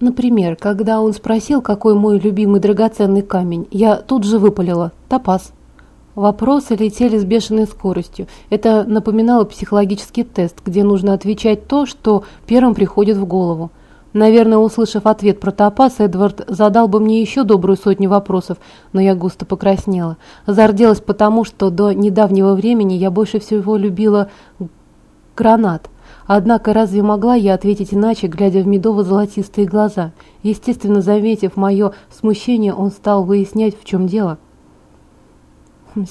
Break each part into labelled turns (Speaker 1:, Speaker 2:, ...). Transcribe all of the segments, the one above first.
Speaker 1: Например, когда он спросил, какой мой любимый драгоценный камень, я тут же выпалила «топаз». Вопросы летели с бешеной скоростью. Это напоминало психологический тест, где нужно отвечать то, что первым приходит в голову. Наверное, услышав ответ про топаз, Эдвард задал бы мне еще добрую сотню вопросов, но я густо покраснела. Зарделась потому, что до недавнего времени я больше всего любила гранат. Однако разве могла я ответить иначе, глядя в медово-золотистые глаза? Естественно, заметив мое смущение, он стал выяснять, в чем дело.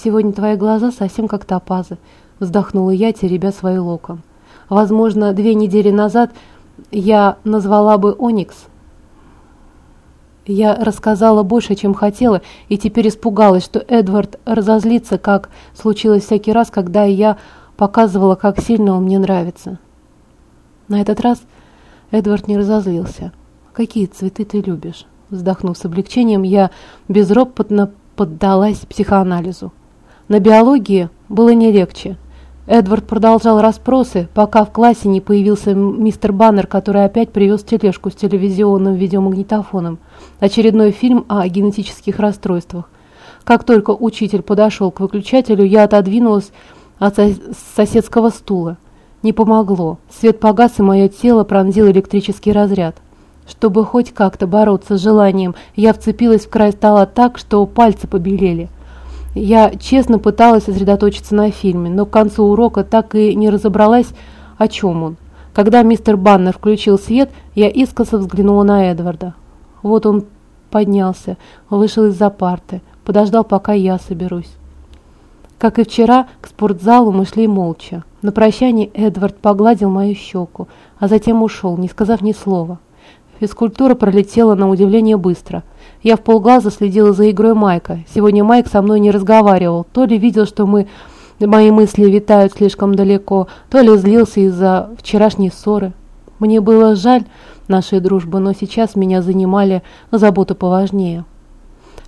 Speaker 1: «Сегодня твои глаза совсем как топазы», — вздохнула я, теребя свой локон. «Возможно, две недели назад я назвала бы Оникс». Я рассказала больше, чем хотела, и теперь испугалась, что Эдвард разозлится, как случилось всякий раз, когда я показывала, как сильно он мне нравится. На этот раз Эдвард не разозлился. «Какие цветы ты любишь?» Вздохнув с облегчением, я безропотно поддалась психоанализу. На биологии было не легче. Эдвард продолжал расспросы, пока в классе не появился мистер Баннер, который опять привез тележку с телевизионным видеомагнитофоном. Очередной фильм о генетических расстройствах. Как только учитель подошел к выключателю, я отодвинулась от соседского стула. Не помогло. Свет погас, и мое тело пронзил электрический разряд. Чтобы хоть как-то бороться с желанием, я вцепилась в край стола так, что пальцы побелели. Я честно пыталась сосредоточиться на фильме, но к концу урока так и не разобралась, о чем он. Когда мистер Баннер включил свет, я искоса взглянула на Эдварда. Вот он поднялся, вышел из-за парты, подождал, пока я соберусь. Как и вчера, к спортзалу мы шли молча. На прощание Эдвард погладил мою щеку, а затем ушел, не сказав ни слова. Физкультура пролетела на удивление быстро. Я в полглаза следила за игрой Майка. Сегодня Майк со мной не разговаривал. То ли видел, что мы, мои мысли витают слишком далеко, то ли злился из-за вчерашней ссоры. Мне было жаль нашей дружбы, но сейчас меня занимали заботы поважнее.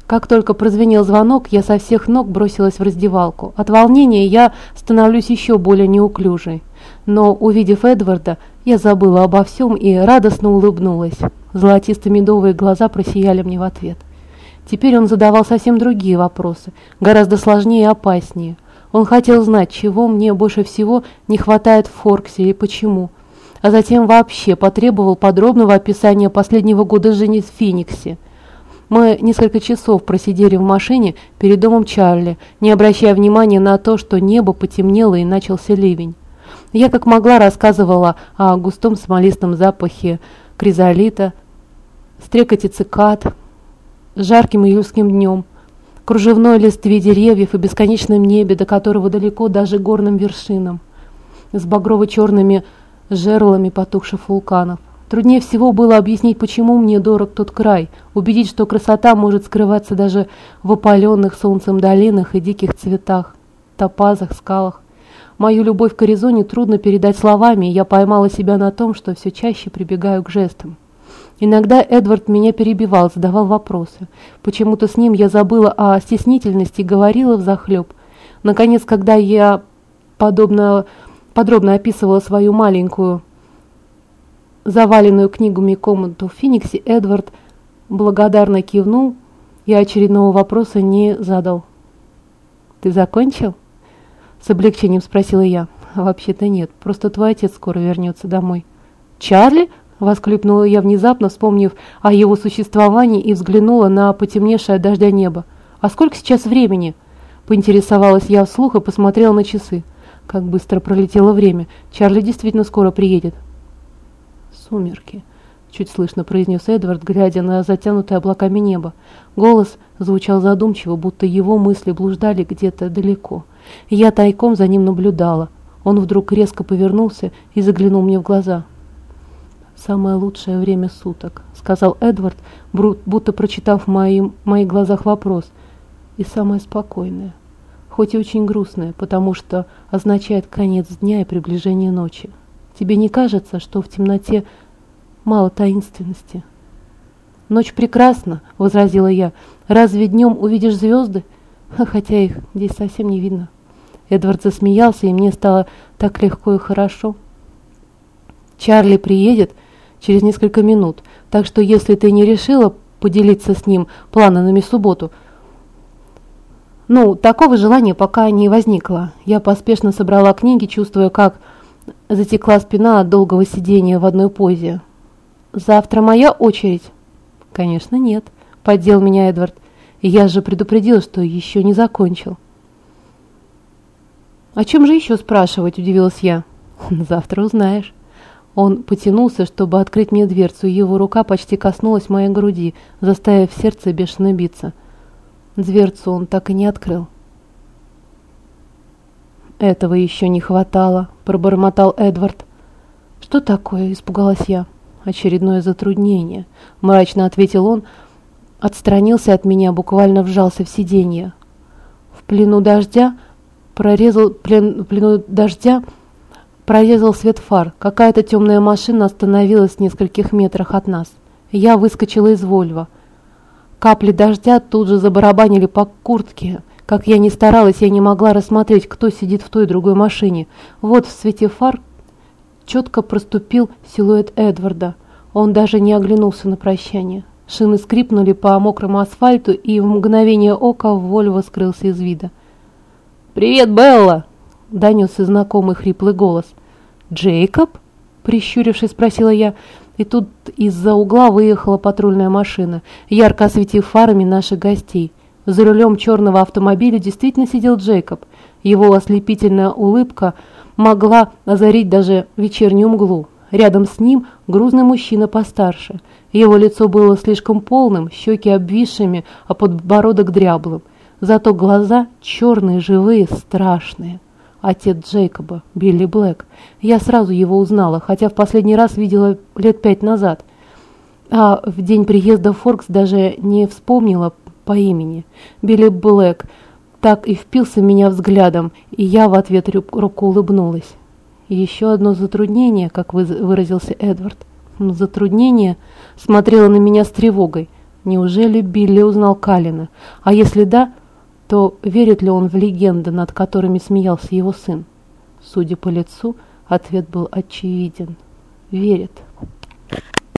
Speaker 1: Как только прозвенел звонок, я со всех ног бросилась в раздевалку. От волнения я становлюсь еще более неуклюжей. Но, увидев Эдварда, я забыла обо всем и радостно улыбнулась. Золотисто-медовые глаза просияли мне в ответ. Теперь он задавал совсем другие вопросы, гораздо сложнее и опаснее. Он хотел знать, чего мне больше всего не хватает в Форксе и почему. А затем вообще потребовал подробного описания последнего года жизни в Фениксе – мы несколько часов просидели в машине перед домом Чарли, не обращая внимания на то, что небо потемнело и начался ливень. Я как могла рассказывала о густом смолистом запахе кризолита, стрекоте цикад, жарким июльским днем, кружевной листве деревьев и бесконечном небе, до которого далеко даже горным вершинам, с багрово-черными жерлами потухших вулканов. Труднее всего было объяснить, почему мне дорог тот край, убедить, что красота может скрываться даже в опаленных солнцем долинах и диких цветах, топазах, скалах. Мою любовь к Аризоне трудно передать словами, и я поймала себя на том, что все чаще прибегаю к жестам. Иногда Эдвард меня перебивал, задавал вопросы. Почему-то с ним я забыла о стеснительности и говорила взахлеб. Наконец, когда я подобно, подробно описывала свою маленькую заваленную книгами комнату в Фениксе, Эдвард благодарно кивнул и очередного вопроса не задал. «Ты закончил?» С облегчением спросила я. «Вообще-то нет, просто твой отец скоро вернется домой». «Чарли?» — воскликнула я внезапно, вспомнив о его существовании и взглянула на потемневшее от дождя небо. «А сколько сейчас времени?» Поинтересовалась я вслух и посмотрела на часы. Как быстро пролетело время. Чарли действительно скоро приедет. «Сумерки», — чуть слышно произнес Эдвард, глядя на затянутое облаками небо. Голос звучал задумчиво, будто его мысли блуждали где-то далеко. я тайком за ним наблюдала. Он вдруг резко повернулся и заглянул мне в глаза. «Самое лучшее время суток», — сказал Эдвард, будто прочитав в моим, моих глазах вопрос. «И самое спокойное, хоть и очень грустное, потому что означает конец дня и приближение ночи». Тебе не кажется, что в темноте мало таинственности?» «Ночь прекрасна», — возразила я. «Разве днем увидишь звезды? Хотя их здесь совсем не видно». Эдвард засмеялся, и мне стало так легко и хорошо. «Чарли приедет?» через несколько минут, так что если ты не решила поделиться с ним планами субботу, ну, такого желания пока не возникло. Я поспешно собрала книги, чувствуя, как затекла спина от долгого сидения в одной позе. «Завтра моя очередь?» «Конечно, нет», — поддел меня Эдвард. «Я же предупредил, что еще не закончил». «О чем же еще спрашивать?» – удивилась я. «Завтра узнаешь». Он потянулся, чтобы открыть мне дверцу, его рука почти коснулась моей груди, заставив сердце бешено биться. Дверцу он так и не открыл. «Этого еще не хватало», – пробормотал Эдвард. «Что такое?» – испугалась я. «Очередное затруднение», – мрачно ответил он, отстранился от меня, буквально вжался в сиденье. В плену дождя прорезал плен, плену дождя прорезал свет фар. Какая-то темная машина остановилась в нескольких метрах от нас. Я выскочила из Вольва. Капли дождя тут же забарабанили по куртке. Как я ни старалась, я не могла рассмотреть, кто сидит в той другой машине. Вот в свете фар четко проступил силуэт Эдварда. Он даже не оглянулся на прощание. Шины скрипнули по мокрому асфальту, и в мгновение ока Вольво скрылся из вида. «Привет, Белла!» — донесся знакомый хриплый голос. «Джейкоб?» — прищурившись, спросила я. И тут из-за угла выехала патрульная машина, ярко осветив фарами наших гостей. За рулем черного автомобиля действительно сидел Джейкоб. Его ослепительная улыбка могла озарить даже вечернюю мглу. Рядом с ним грузный мужчина постарше. Его лицо было слишком полным, щеки обвисшими, а подбородок дряблым. Зато глаза черные, живые, страшные. Отец Джейкоба, Билли Блэк. Я сразу его узнала, хотя в последний раз видела лет пять назад. А в день приезда Форкс даже не вспомнила по имени. Билли Блэк так и впился меня взглядом, и я в ответ руку улыбнулась. еще одно затруднение, как выразился Эдвард. Затруднение смотрело на меня с тревогой. Неужели Билли узнал Калина? А если да, то верит ли он в легенды, над которыми смеялся его сын? Судя по лицу, ответ был очевиден. Верит.